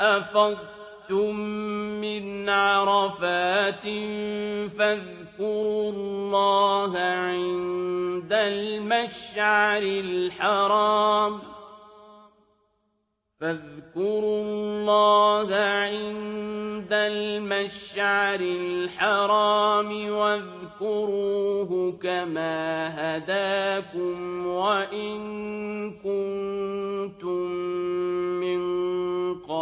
أفضتم من عرفات فاذكروا الله عند المشعر الحرام فاذكروا الله عند المشعر الحرام واذكروه كما هداكم وإن كنتم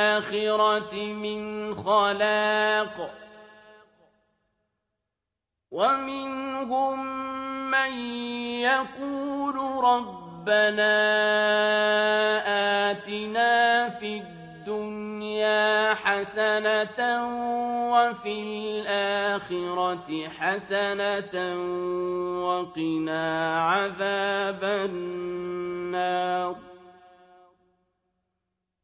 الآخرة من خلاق. ومنهم من يقول ربنا آتنا في الدنيا حسنة وفي الآخرة حسنة وقنا عذاب النار.